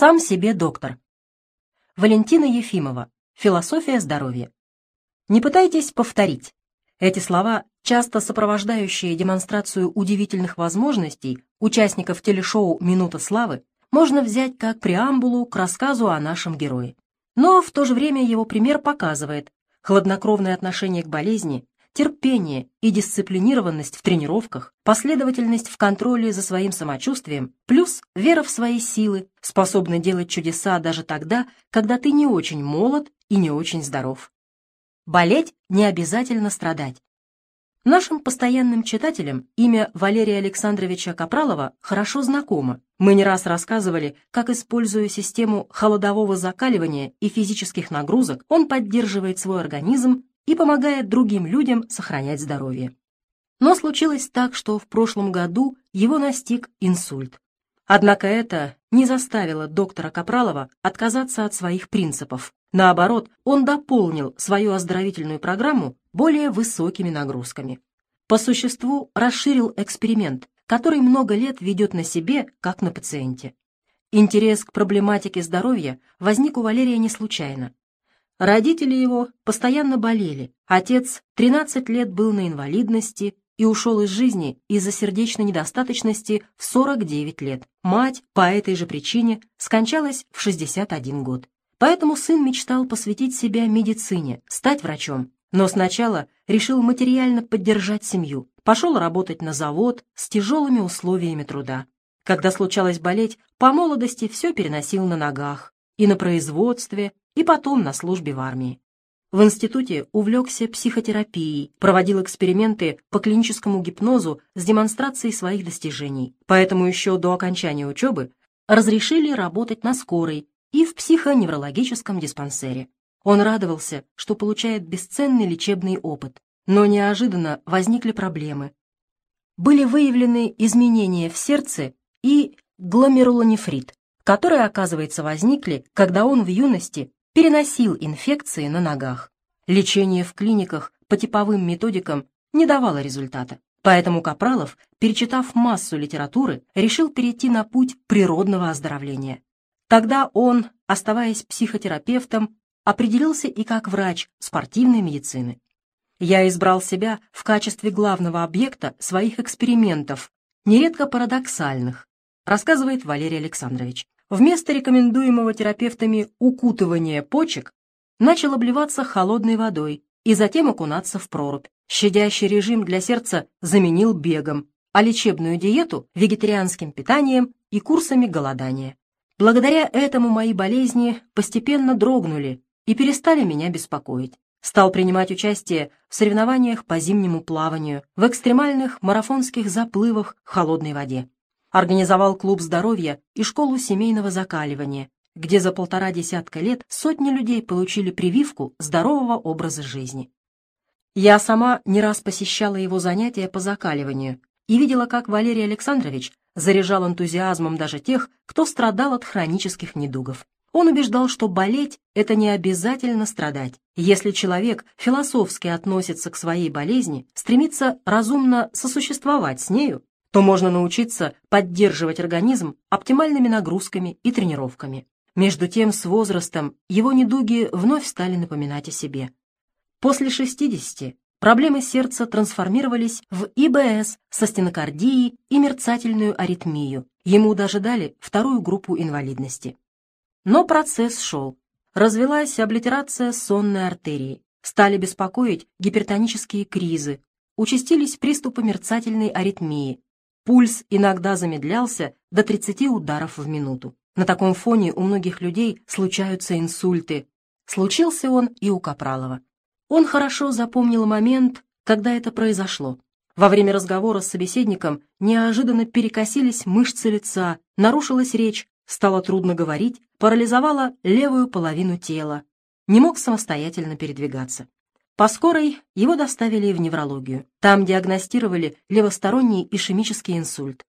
Сам себе доктор. Валентина Ефимова. Философия здоровья. Не пытайтесь повторить. Эти слова, часто сопровождающие демонстрацию удивительных возможностей участников телешоу «Минута славы», можно взять как преамбулу к рассказу о нашем герое. Но в то же время его пример показывает хладнокровное отношение к болезни терпение и дисциплинированность в тренировках, последовательность в контроле за своим самочувствием, плюс вера в свои силы, способны делать чудеса даже тогда, когда ты не очень молод и не очень здоров. Болеть не обязательно страдать. Нашим постоянным читателям имя Валерия Александровича Капралова хорошо знакомо. Мы не раз рассказывали, как, используя систему холодового закаливания и физических нагрузок, он поддерживает свой организм и помогает другим людям сохранять здоровье. Но случилось так, что в прошлом году его настиг инсульт. Однако это не заставило доктора Капралова отказаться от своих принципов. Наоборот, он дополнил свою оздоровительную программу более высокими нагрузками. По существу расширил эксперимент, который много лет ведет на себе, как на пациенте. Интерес к проблематике здоровья возник у Валерия не случайно. Родители его постоянно болели. Отец 13 лет был на инвалидности и ушел из жизни из-за сердечной недостаточности в 49 лет. Мать по этой же причине скончалась в 61 год. Поэтому сын мечтал посвятить себя медицине, стать врачом. Но сначала решил материально поддержать семью. Пошел работать на завод с тяжелыми условиями труда. Когда случалось болеть, по молодости все переносил на ногах. И на производстве, и потом на службе в армии. В институте увлекся психотерапией, проводил эксперименты по клиническому гипнозу с демонстрацией своих достижений. Поэтому еще до окончания учебы разрешили работать на скорой и в психоневрологическом диспансере. Он радовался, что получает бесценный лечебный опыт, но неожиданно возникли проблемы. Были выявлены изменения в сердце и гломерулонефрит, которые, оказывается, возникли, когда он в юности переносил инфекции на ногах. Лечение в клиниках по типовым методикам не давало результата. Поэтому Капралов, перечитав массу литературы, решил перейти на путь природного оздоровления. Тогда он, оставаясь психотерапевтом, определился и как врач спортивной медицины. Я избрал себя в качестве главного объекта своих экспериментов, нередко парадоксальных, рассказывает Валерий Александрович вместо рекомендуемого терапевтами укутывания почек начал обливаться холодной водой и затем окунаться в прорубь. Щадящий режим для сердца заменил бегом, а лечебную диету – вегетарианским питанием и курсами голодания. Благодаря этому мои болезни постепенно дрогнули и перестали меня беспокоить. Стал принимать участие в соревнованиях по зимнему плаванию, в экстремальных марафонских заплывах в холодной воде организовал клуб здоровья и школу семейного закаливания, где за полтора десятка лет сотни людей получили прививку здорового образа жизни. Я сама не раз посещала его занятия по закаливанию и видела, как Валерий Александрович заряжал энтузиазмом даже тех, кто страдал от хронических недугов. Он убеждал, что болеть – это не обязательно страдать. Если человек философски относится к своей болезни, стремится разумно сосуществовать с нею, то можно научиться поддерживать организм оптимальными нагрузками и тренировками. Между тем, с возрастом его недуги вновь стали напоминать о себе. После 60 проблемы сердца трансформировались в ИБС со стенокардией и мерцательную аритмию. Ему даже дали вторую группу инвалидности. Но процесс шел. Развелась облитерация сонной артерии. Стали беспокоить гипертонические кризы. Участились приступы мерцательной аритмии, Пульс иногда замедлялся до 30 ударов в минуту. На таком фоне у многих людей случаются инсульты. Случился он и у Капралова. Он хорошо запомнил момент, когда это произошло. Во время разговора с собеседником неожиданно перекосились мышцы лица, нарушилась речь, стало трудно говорить, парализовала левую половину тела. Не мог самостоятельно передвигаться. По скорой его доставили в неврологию. Там диагностировали левосторонний ишемический инсульт.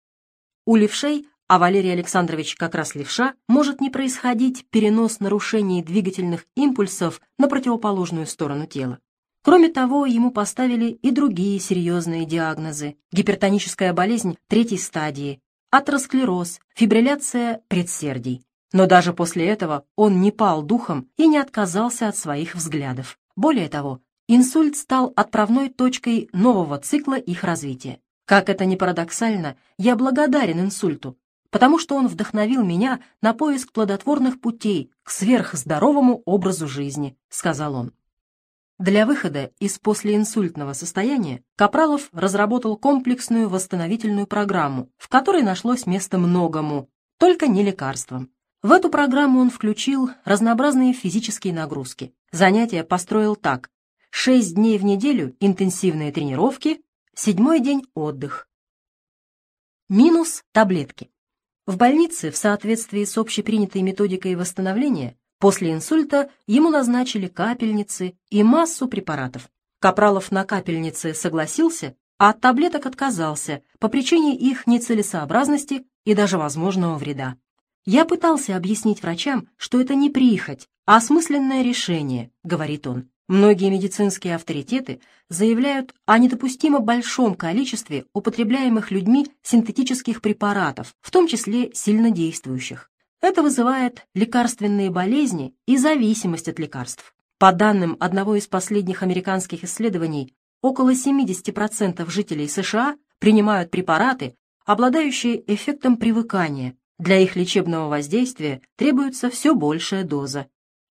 У левшей, а Валерий Александрович как раз левша, может не происходить перенос нарушений двигательных импульсов на противоположную сторону тела. Кроме того, ему поставили и другие серьезные диагнозы. Гипертоническая болезнь третьей стадии, атеросклероз, фибрилляция предсердий. Но даже после этого он не пал духом и не отказался от своих взглядов. Более того, инсульт стал отправной точкой нового цикла их развития. Как это ни парадоксально, я благодарен инсульту, потому что он вдохновил меня на поиск плодотворных путей к сверхздоровому образу жизни, сказал он. Для выхода из послеинсультного состояния Капралов разработал комплексную восстановительную программу, в которой нашлось место многому, только не лекарствам. В эту программу он включил разнообразные физические нагрузки. Занятия построил так. Шесть дней в неделю интенсивные тренировки, седьмой день отдых. Минус таблетки. В больнице, в соответствии с общепринятой методикой восстановления, после инсульта ему назначили капельницы и массу препаратов. Капралов на капельницы согласился, а от таблеток отказался по причине их нецелесообразности и даже возможного вреда. «Я пытался объяснить врачам, что это не прихоть, а осмысленное решение», — говорит он. Многие медицинские авторитеты заявляют о недопустимо большом количестве употребляемых людьми синтетических препаратов, в том числе сильнодействующих. Это вызывает лекарственные болезни и зависимость от лекарств. По данным одного из последних американских исследований, около 70% жителей США принимают препараты, обладающие эффектом привыкания, для их лечебного воздействия требуется все большая доза.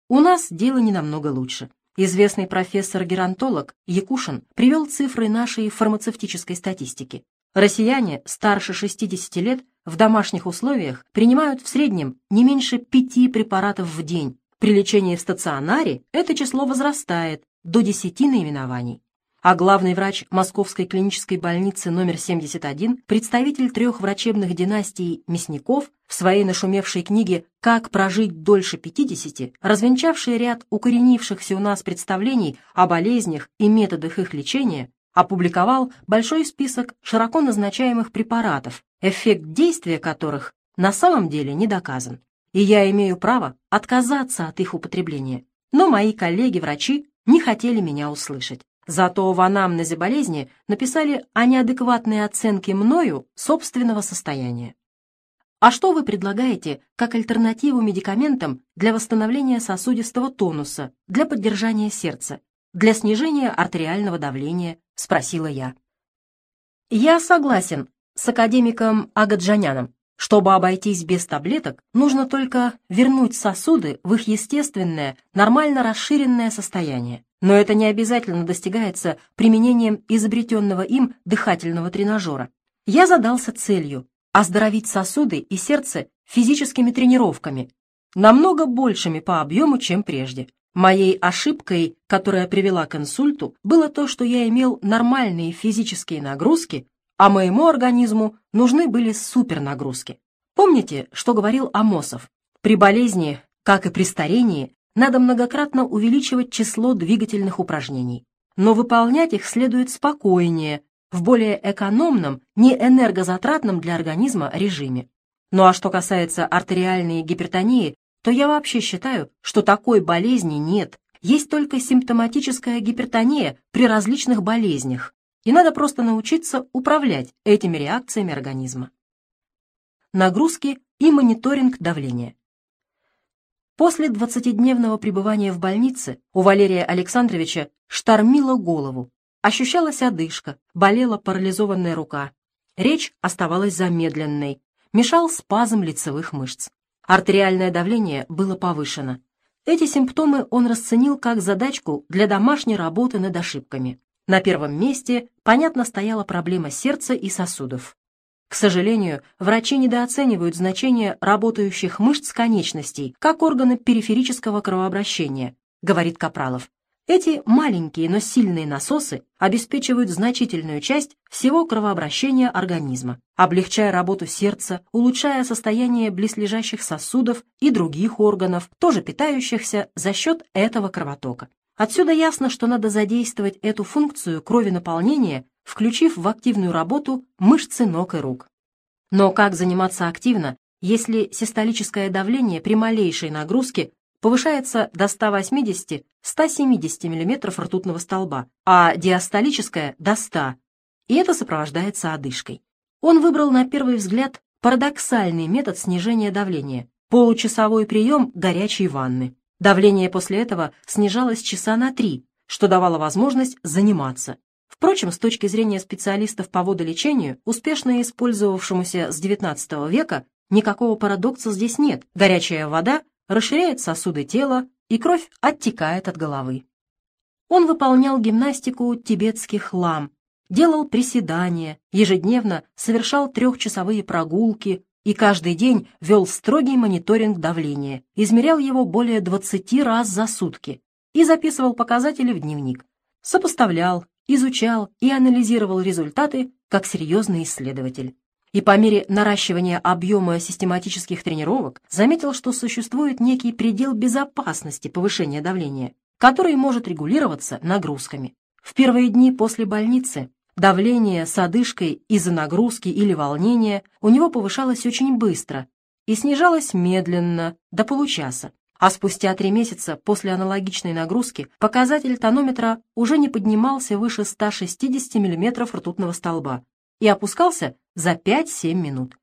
У нас дело не намного лучше. Известный профессор-геронтолог Якушин привел цифры нашей фармацевтической статистики. Россияне старше 60 лет в домашних условиях принимают в среднем не меньше пяти препаратов в день. При лечении в стационаре это число возрастает до 10 наименований а главный врач Московской клинической больницы номер 71, представитель трех врачебных династий Мясников, в своей нашумевшей книге «Как прожить дольше 50», развенчавший ряд укоренившихся у нас представлений о болезнях и методах их лечения, опубликовал большой список широко назначаемых препаратов, эффект действия которых на самом деле не доказан. И я имею право отказаться от их употребления. Но мои коллеги-врачи не хотели меня услышать. Зато в анамнезе болезни написали о неадекватной оценке мною собственного состояния. А что вы предлагаете как альтернативу медикаментам для восстановления сосудистого тонуса, для поддержания сердца, для снижения артериального давления? Спросила я. Я согласен с академиком Агаджаняном. Чтобы обойтись без таблеток, нужно только вернуть сосуды в их естественное, нормально расширенное состояние. Но это не обязательно достигается применением изобретенного им дыхательного тренажера. Я задался целью оздоровить сосуды и сердце физическими тренировками, намного большими по объему, чем прежде. Моей ошибкой, которая привела к инсульту, было то, что я имел нормальные физические нагрузки, а моему организму нужны были супернагрузки. Помните, что говорил Амосов? При болезни, как и при старении, надо многократно увеличивать число двигательных упражнений, но выполнять их следует спокойнее, в более экономном, не энергозатратном для организма режиме. Ну а что касается артериальной гипертонии, то я вообще считаю, что такой болезни нет. Есть только симптоматическая гипертония при различных болезнях, и надо просто научиться управлять этими реакциями организма. Нагрузки и мониторинг давления. После двадцатидневного пребывания в больнице у Валерия Александровича штормило голову, ощущалась одышка, болела парализованная рука. Речь оставалась замедленной, мешал спазм лицевых мышц. Артериальное давление было повышено. Эти симптомы он расценил как задачку для домашней работы над ошибками. На первом месте, понятно, стояла проблема сердца и сосудов. К сожалению, врачи недооценивают значение работающих мышц конечностей как органы периферического кровообращения, говорит Капралов. Эти маленькие, но сильные насосы обеспечивают значительную часть всего кровообращения организма, облегчая работу сердца, улучшая состояние близлежащих сосудов и других органов, тоже питающихся за счет этого кровотока. Отсюда ясно, что надо задействовать эту функцию крови наполнения включив в активную работу мышцы ног и рук. Но как заниматься активно, если систолическое давление при малейшей нагрузке повышается до 180-170 мм ртутного столба, а диастолическое – до 100, и это сопровождается одышкой. Он выбрал на первый взгляд парадоксальный метод снижения давления получасовой прием горячей ванны. Давление после этого снижалось часа на три, что давало возможность заниматься. Впрочем, с точки зрения специалистов по водолечению, успешно использовавшемуся с XIX века, никакого парадокса здесь нет. Горячая вода расширяет сосуды тела, и кровь оттекает от головы. Он выполнял гимнастику тибетских лам, делал приседания, ежедневно совершал трехчасовые прогулки и каждый день вел строгий мониторинг давления, измерял его более 20 раз за сутки и записывал показатели в дневник, сопоставлял, изучал и анализировал результаты как серьезный исследователь. И по мере наращивания объема систематических тренировок заметил, что существует некий предел безопасности повышения давления, который может регулироваться нагрузками. В первые дни после больницы давление с одышкой из-за нагрузки или волнения у него повышалось очень быстро и снижалось медленно, до получаса а спустя три месяца после аналогичной нагрузки показатель тонометра уже не поднимался выше 160 мм ртутного столба и опускался за 5-7 минут.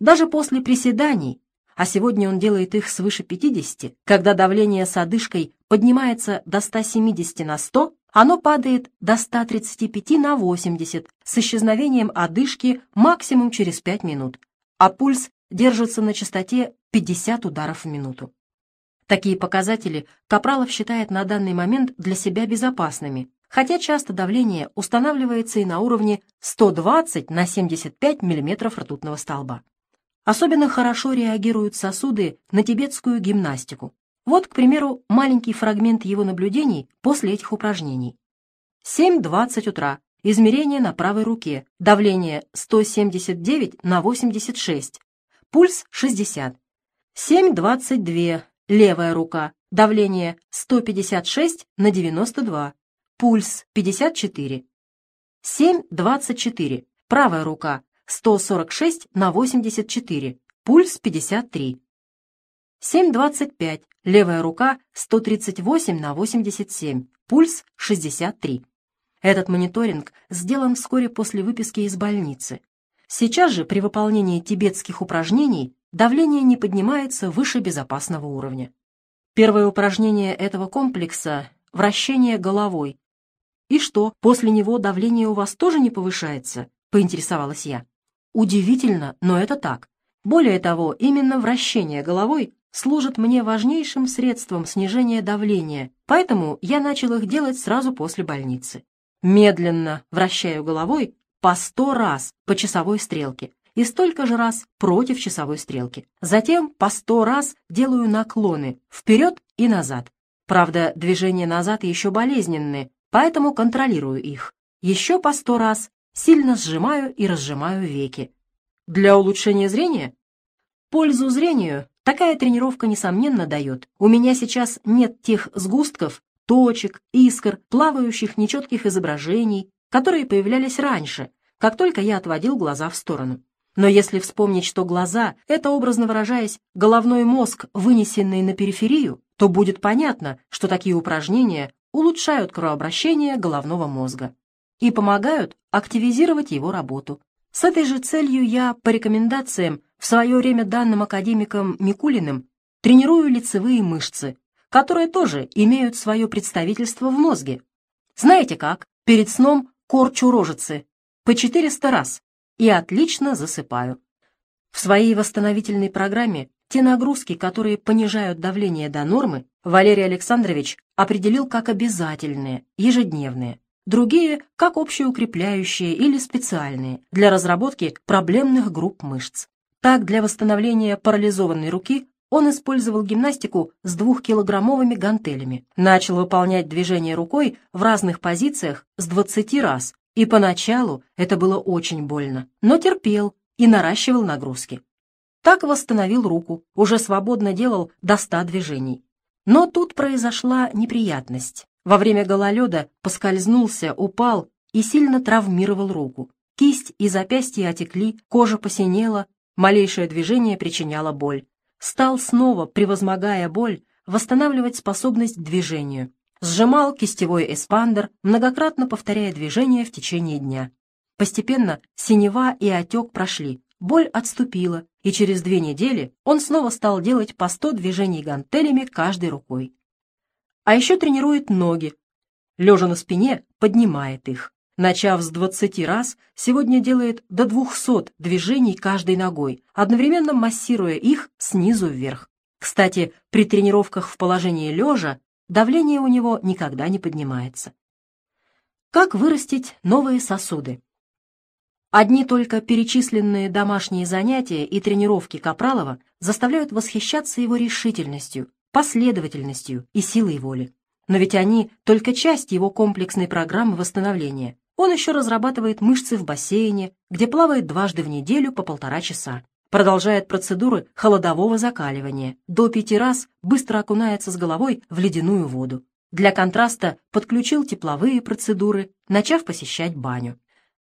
Даже после приседаний, а сегодня он делает их свыше 50, когда давление с одышкой поднимается до 170 на 100, оно падает до 135 на 80 с исчезновением одышки максимум через 5 минут, а пульс держится на частоте 50 ударов в минуту. Такие показатели Капралов считает на данный момент для себя безопасными, хотя часто давление устанавливается и на уровне 120 на 75 мм ртутного столба. Особенно хорошо реагируют сосуды на тибетскую гимнастику. Вот, к примеру, маленький фрагмент его наблюдений после этих упражнений. 7.20 утра. Измерение на правой руке. Давление 179 на 86. Пульс 60. 7.22. Левая рука. Давление 156 на 92. Пульс 54. 7,24. Правая рука. 146 на 84. Пульс 53. 7,25. Левая рука 138 на 87. Пульс 63. Этот мониторинг сделан вскоре после выписки из больницы. Сейчас же при выполнении тибетских упражнений давление не поднимается выше безопасного уровня. Первое упражнение этого комплекса – вращение головой. «И что, после него давление у вас тоже не повышается?» – поинтересовалась я. Удивительно, но это так. Более того, именно вращение головой служит мне важнейшим средством снижения давления, поэтому я начал их делать сразу после больницы. Медленно вращаю головой по сто раз по часовой стрелке, и столько же раз против часовой стрелки. Затем по сто раз делаю наклоны вперед и назад. Правда, движения назад еще болезненные, поэтому контролирую их. Еще по сто раз сильно сжимаю и разжимаю веки. Для улучшения зрения? Пользу зрению такая тренировка, несомненно, дает. У меня сейчас нет тех сгустков, точек, искр, плавающих нечетких изображений, которые появлялись раньше, как только я отводил глаза в сторону. Но если вспомнить, что глаза — это, образно выражаясь, головной мозг, вынесенный на периферию, то будет понятно, что такие упражнения улучшают кровообращение головного мозга и помогают активизировать его работу. С этой же целью я, по рекомендациям, в свое время данным академиком Микулиным, тренирую лицевые мышцы, которые тоже имеют свое представительство в мозге. Знаете как? Перед сном корчу рожицы по 400 раз и отлично засыпаю. В своей восстановительной программе те нагрузки, которые понижают давление до нормы, Валерий Александрович определил как обязательные, ежедневные, другие – как общеукрепляющие или специальные для разработки проблемных групп мышц. Так, для восстановления парализованной руки он использовал гимнастику с двухкилограммовыми гантелями, начал выполнять движения рукой в разных позициях с 20 раз и поначалу это было очень больно, но терпел и наращивал нагрузки. Так восстановил руку, уже свободно делал до ста движений. Но тут произошла неприятность. Во время гололеда поскользнулся, упал и сильно травмировал руку. Кисть и запястье отекли, кожа посинела, малейшее движение причиняло боль. Стал снова, превозмогая боль, восстанавливать способность к движению сжимал кистевой эспандер, многократно повторяя движения в течение дня. Постепенно синева и отек прошли, боль отступила, и через две недели он снова стал делать по 100 движений гантелями каждой рукой. А еще тренирует ноги. Лежа на спине, поднимает их. Начав с 20 раз, сегодня делает до 200 движений каждой ногой, одновременно массируя их снизу вверх. Кстати, при тренировках в положении лежа давление у него никогда не поднимается. Как вырастить новые сосуды? Одни только перечисленные домашние занятия и тренировки Капралова заставляют восхищаться его решительностью, последовательностью и силой воли. Но ведь они только часть его комплексной программы восстановления. Он еще разрабатывает мышцы в бассейне, где плавает дважды в неделю по полтора часа. Продолжает процедуры холодового закаливания. До пяти раз быстро окунается с головой в ледяную воду. Для контраста подключил тепловые процедуры, начав посещать баню.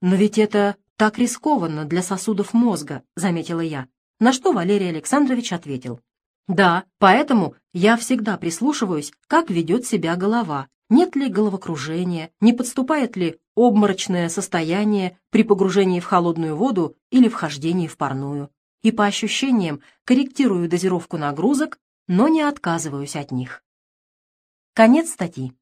Но ведь это «Так рискованно для сосудов мозга», — заметила я. На что Валерий Александрович ответил. «Да, поэтому я всегда прислушиваюсь, как ведет себя голова, нет ли головокружения, не подступает ли обморочное состояние при погружении в холодную воду или вхождении в парную. И по ощущениям корректирую дозировку нагрузок, но не отказываюсь от них». Конец статьи.